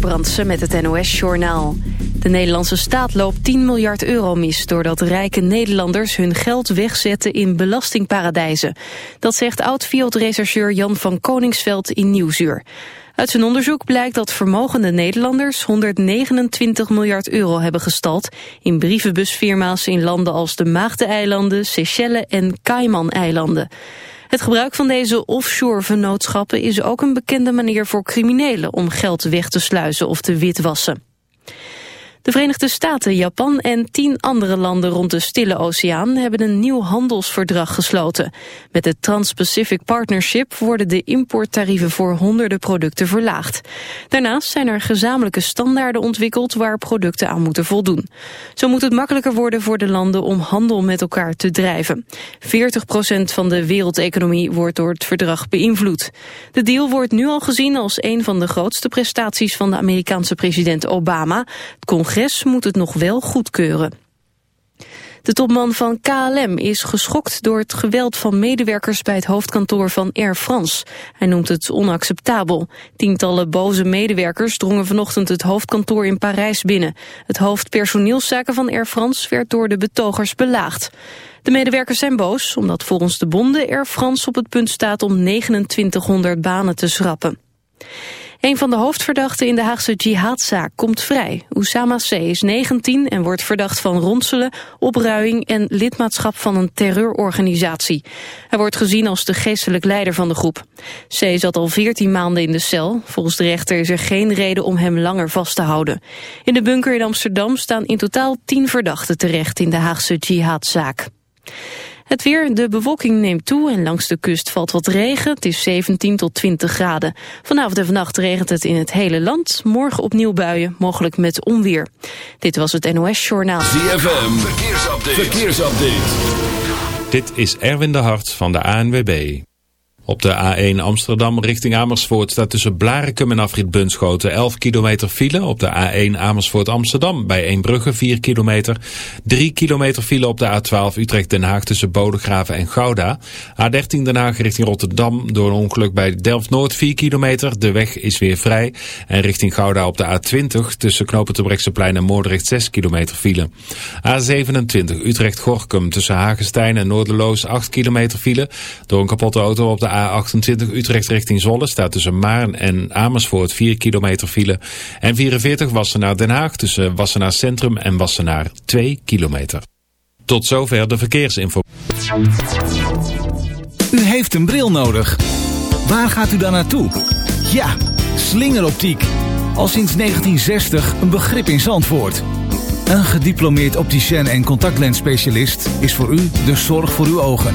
Brandsen met het NOS-journaal. De Nederlandse staat loopt 10 miljard euro mis... doordat rijke Nederlanders hun geld wegzetten in belastingparadijzen. Dat zegt oud-fieldrechercheur Jan van Koningsveld in Nieuwsuur. Uit zijn onderzoek blijkt dat vermogende Nederlanders 129 miljard euro hebben gestald in brievenbusfirma's in landen als de Maagdeneilanden, Seychelles en Cayman-eilanden. Het gebruik van deze offshore vennootschappen is ook een bekende manier voor criminelen om geld weg te sluizen of te witwassen. De Verenigde Staten, Japan en tien andere landen rond de Stille Oceaan hebben een nieuw handelsverdrag gesloten. Met het Trans-Pacific Partnership worden de importtarieven voor honderden producten verlaagd. Daarnaast zijn er gezamenlijke standaarden ontwikkeld waar producten aan moeten voldoen. Zo moet het makkelijker worden voor de landen om handel met elkaar te drijven. 40% van de wereldeconomie wordt door het verdrag beïnvloed. De deal wordt nu al gezien als een van de grootste prestaties van de Amerikaanse president Obama. Het moet het nog wel goedkeuren. De topman van KLM is geschokt door het geweld van medewerkers bij het hoofdkantoor van Air France. Hij noemt het onacceptabel. Tientallen boze medewerkers drongen vanochtend het hoofdkantoor in Parijs binnen. Het hoofd personeelszaken van Air France werd door de betogers belaagd. De medewerkers zijn boos omdat volgens de bonden Air France op het punt staat om 2900 banen te schrappen. Een van de hoofdverdachten in de Haagse jihadzaak komt vrij. Oussama C. is 19 en wordt verdacht van ronselen, opruiing en lidmaatschap van een terreurorganisatie. Hij wordt gezien als de geestelijk leider van de groep. C. zat al 14 maanden in de cel. Volgens de rechter is er geen reden om hem langer vast te houden. In de bunker in Amsterdam staan in totaal 10 verdachten terecht in de Haagse jihadzaak. Het weer, de bewolking neemt toe en langs de kust valt wat regen. Het is 17 tot 20 graden. Vanavond en vannacht regent het in het hele land. Morgen opnieuw buien, mogelijk met onweer. Dit was het NOS Journaal. ZFM, verkeersupdate. verkeersupdate. Dit is Erwin de Hart van de ANWB. Op de A1 Amsterdam richting Amersfoort staat tussen Blarikum en Afrit Bunschoten 11 kilometer file. Op de A1 Amersfoort Amsterdam bij Eembrugge 4 kilometer. 3 kilometer file op de A12 Utrecht Den Haag tussen Bodegraven en Gouda. A13 Den Haag richting Rotterdam door een ongeluk bij Delft-Noord 4 kilometer. De weg is weer vrij. En richting Gouda op de A20 tussen Knopen plein en Moordrecht 6 kilometer file. A27 Utrecht-Gorkum tussen Hagestein en Noorderloos 8 kilometer file. Door een kapotte auto op de A28 Utrecht richting Zolle staat tussen Maarn en Amersfoort 4 kilometer file. En 44 Wassenaar Den Haag tussen Wassenaar Centrum en Wassenaar 2 kilometer. Tot zover de verkeersinformatie. U heeft een bril nodig. Waar gaat u dan naartoe? Ja, slingeroptiek. Al sinds 1960 een begrip in Zandvoort. Een gediplomeerd opticien en contactlensspecialist is voor u de zorg voor uw ogen.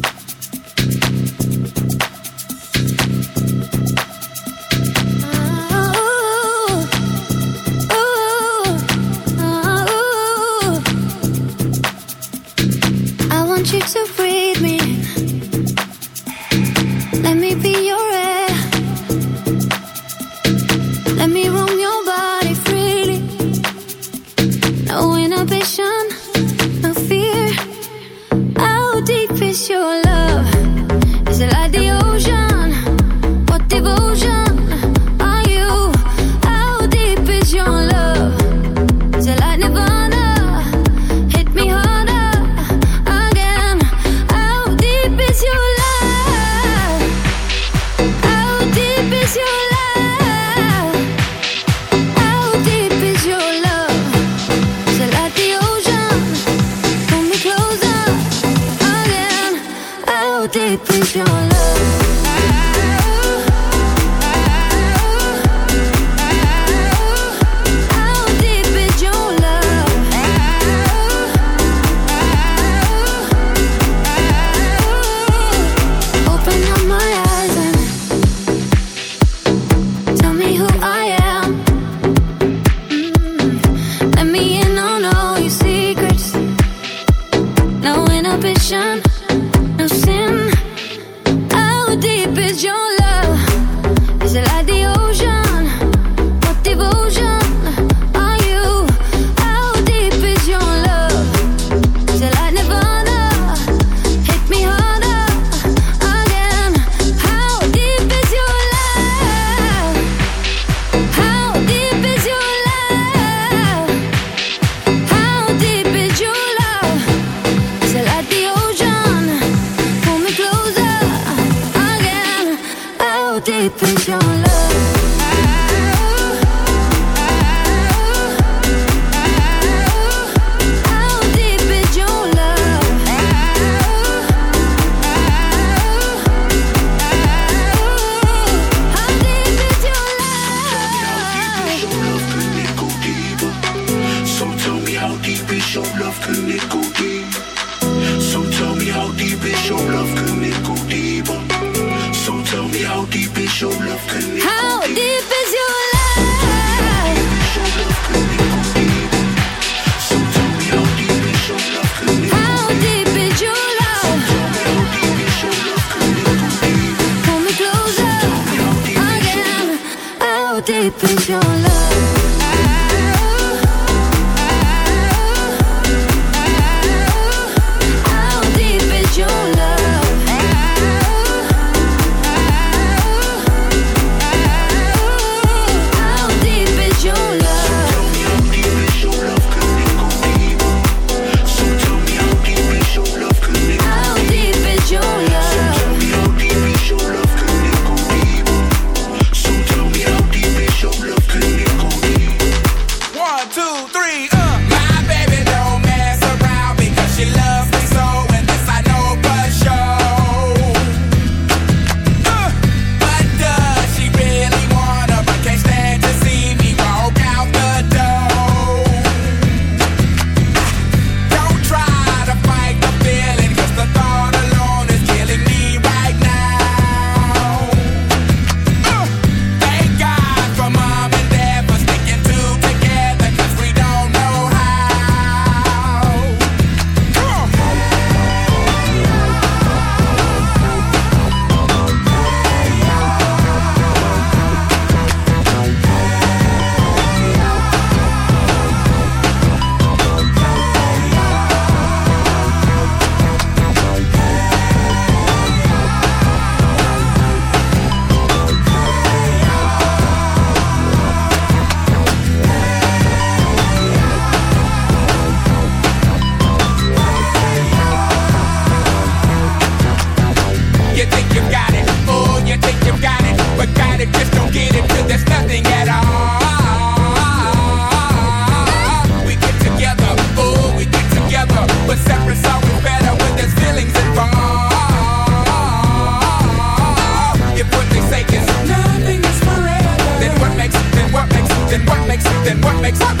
deep with your love. deep is your love? legs.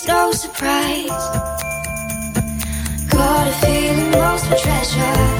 Is no surprise. Got a feeling lost for treasure.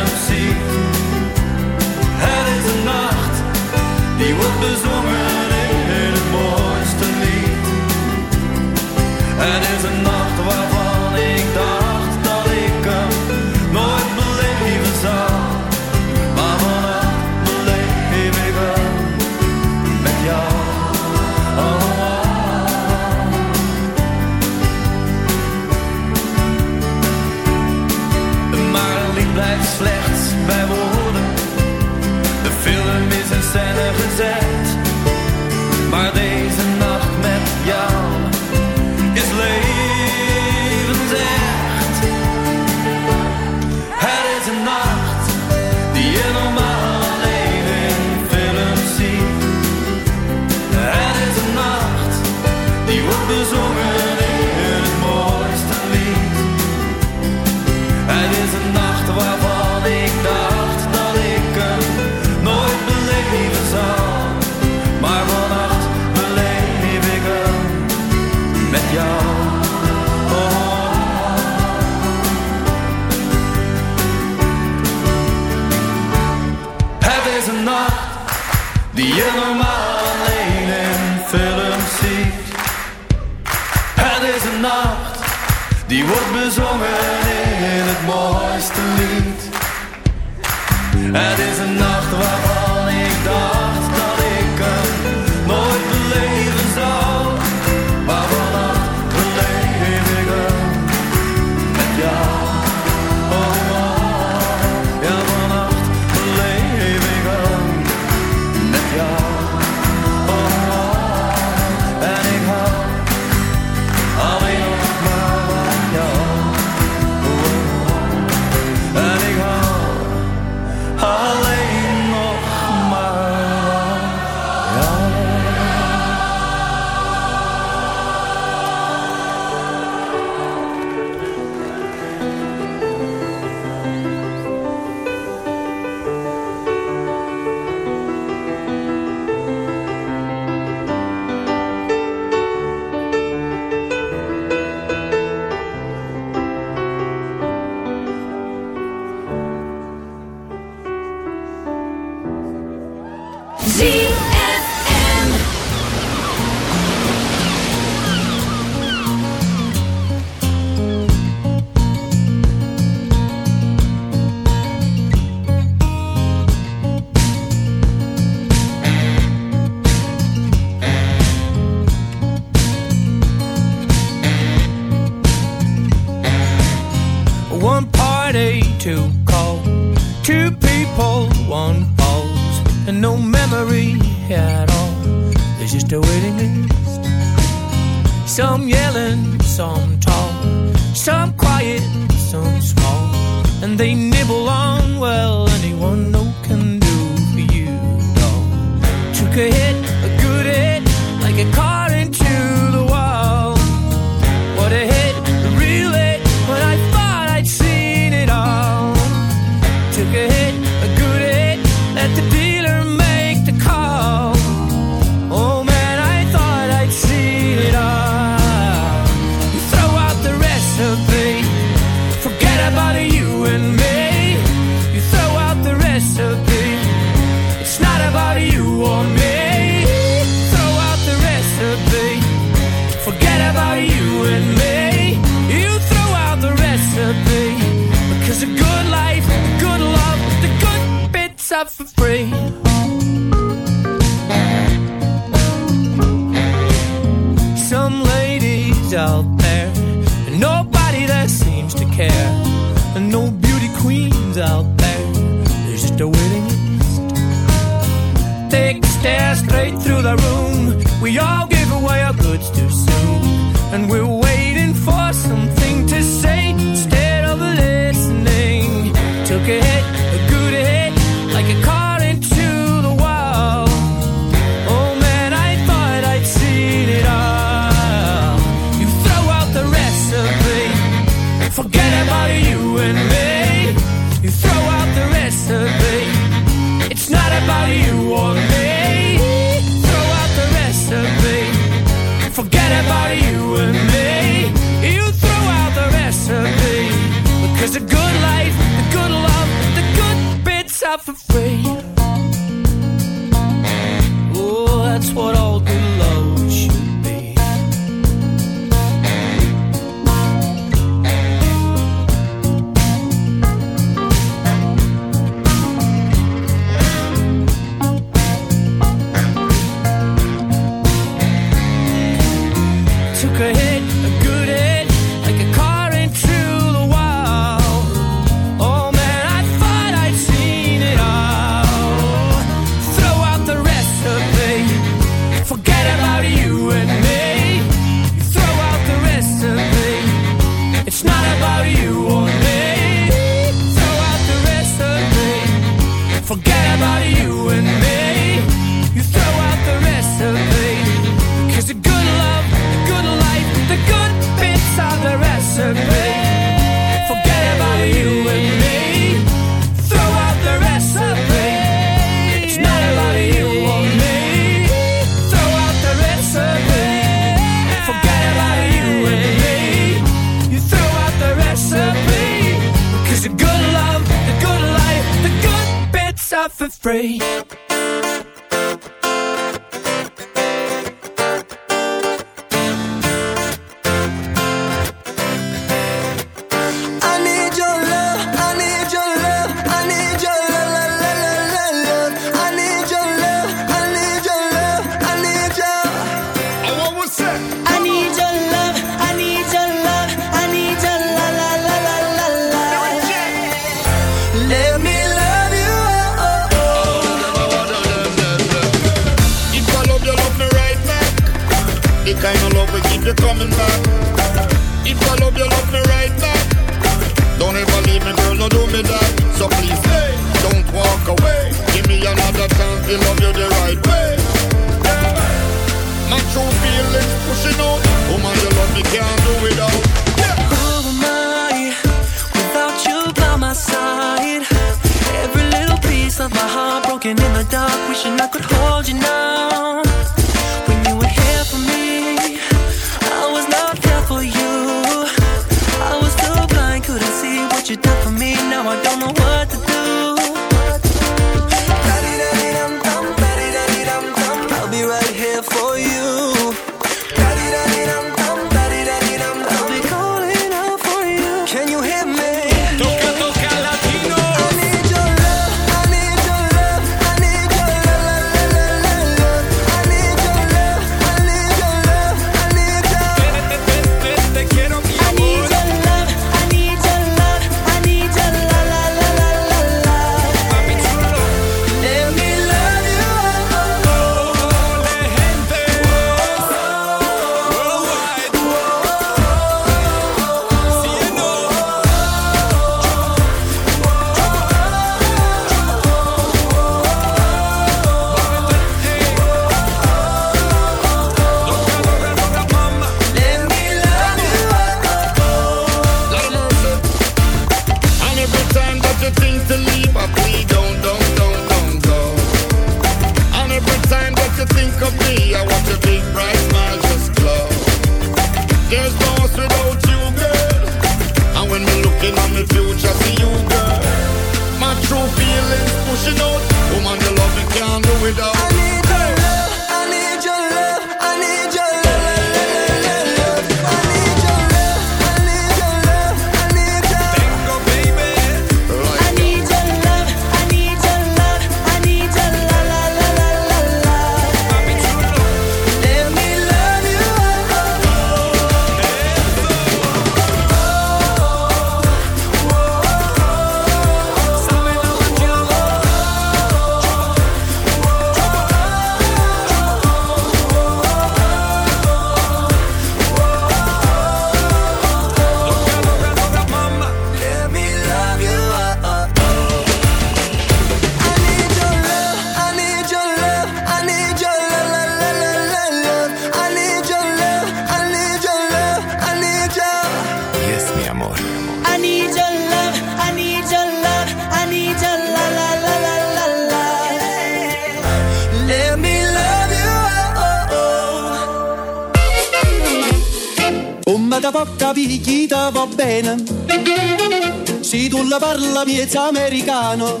quando parla miezza americano,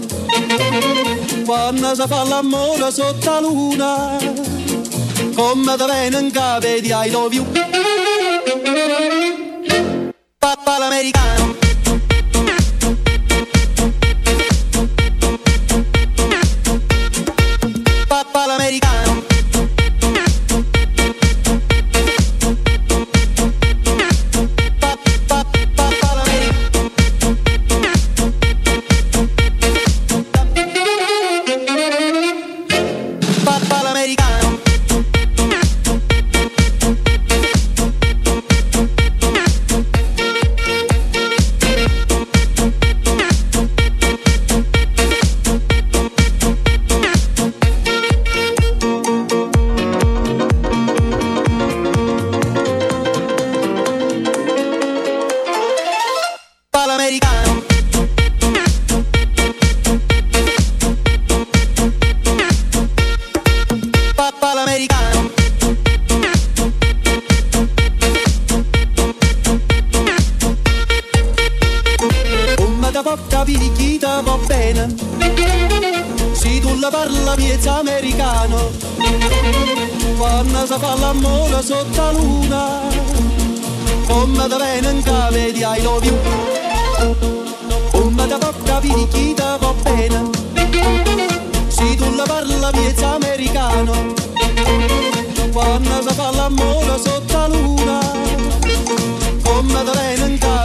quando si fa l'amore sotto la luna, come da venga vedi ai dovi. Papà l'americano. Si tu la parla miezza americano, quando si fa l'amore sotto la luna, come da venga vedi ai love you, come da bocca vedi chi ti va bene. Si tu la parla miezza americano, quando si fa l'amore sotto la luna, come da venga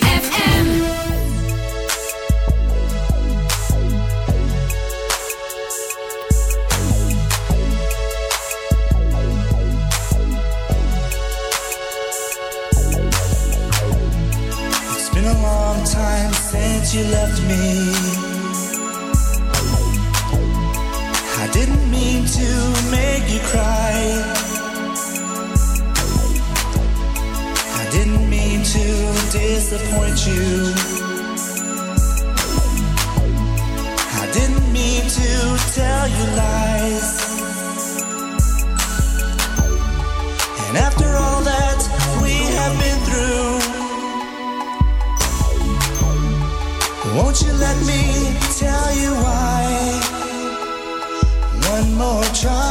To disappoint you. I didn't mean to tell you lies. And after all that we have been through, won't you let me tell you why? One more try.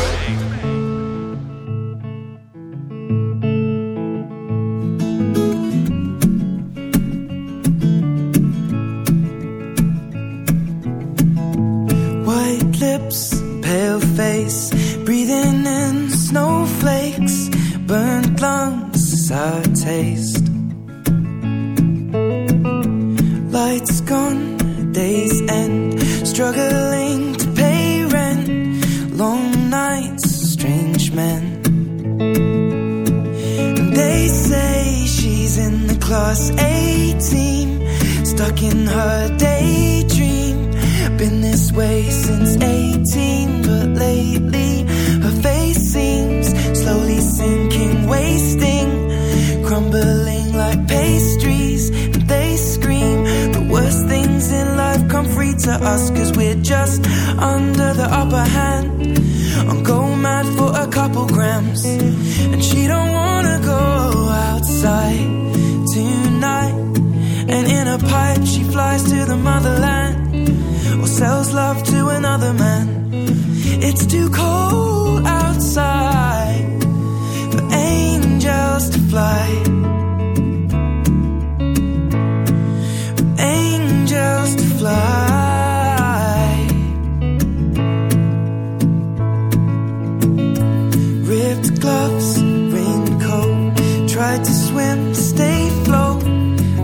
tried to swim to stay float.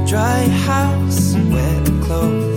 Dry house, wet clothes.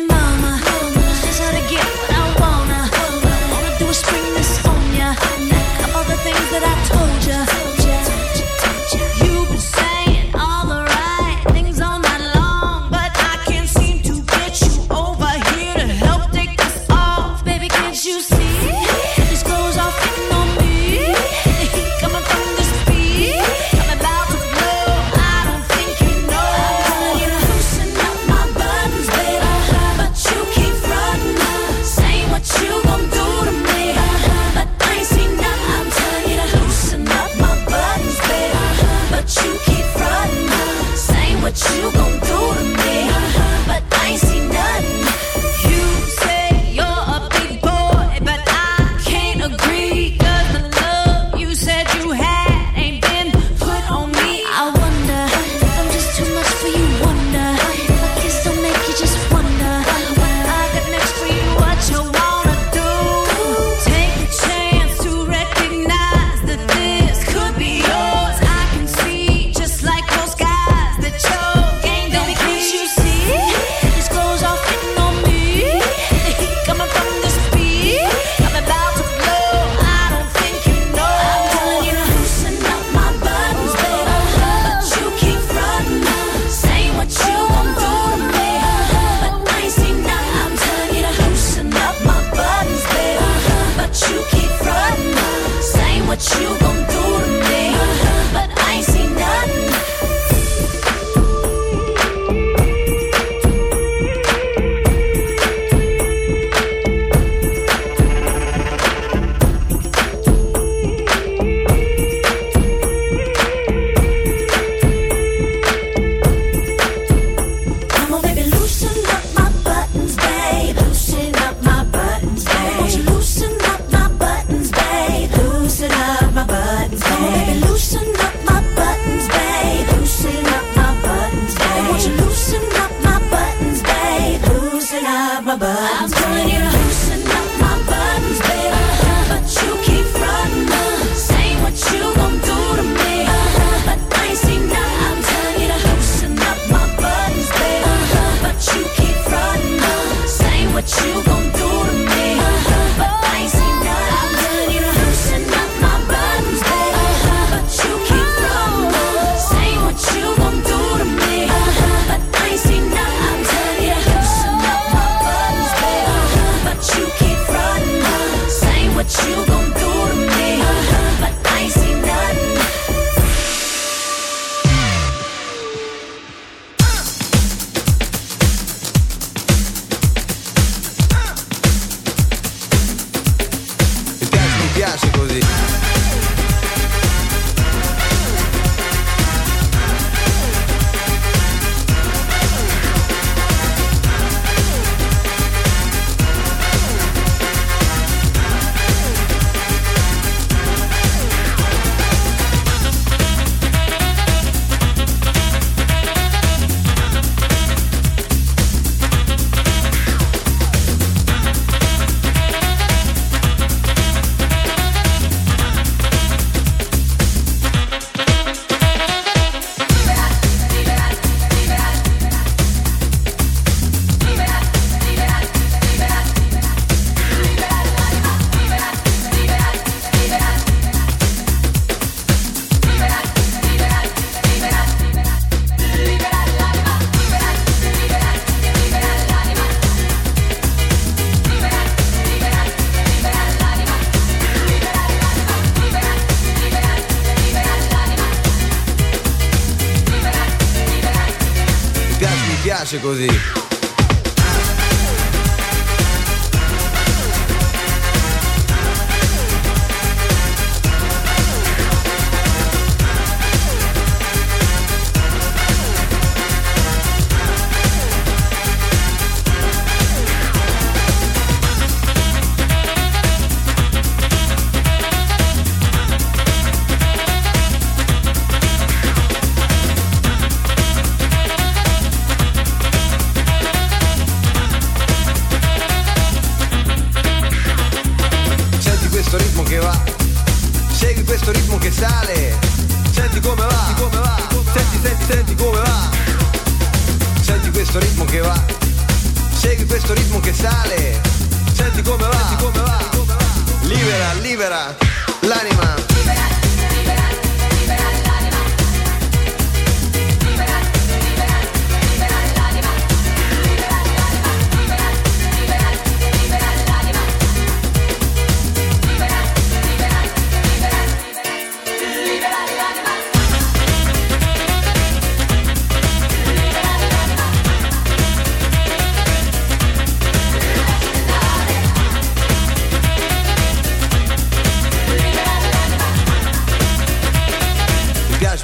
mama. This is how to get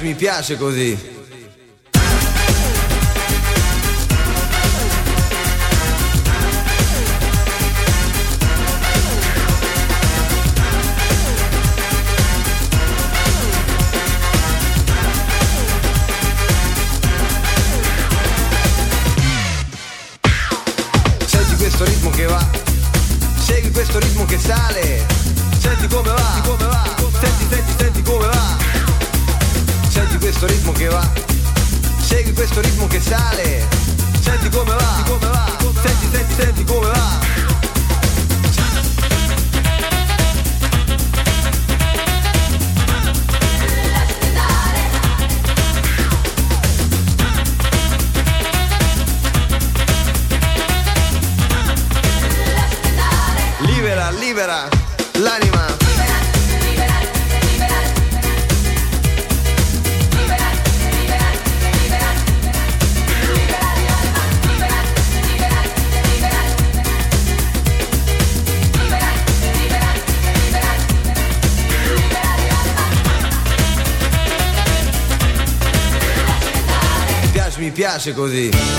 Mi piace, così. Questo ritmo che sale, piace.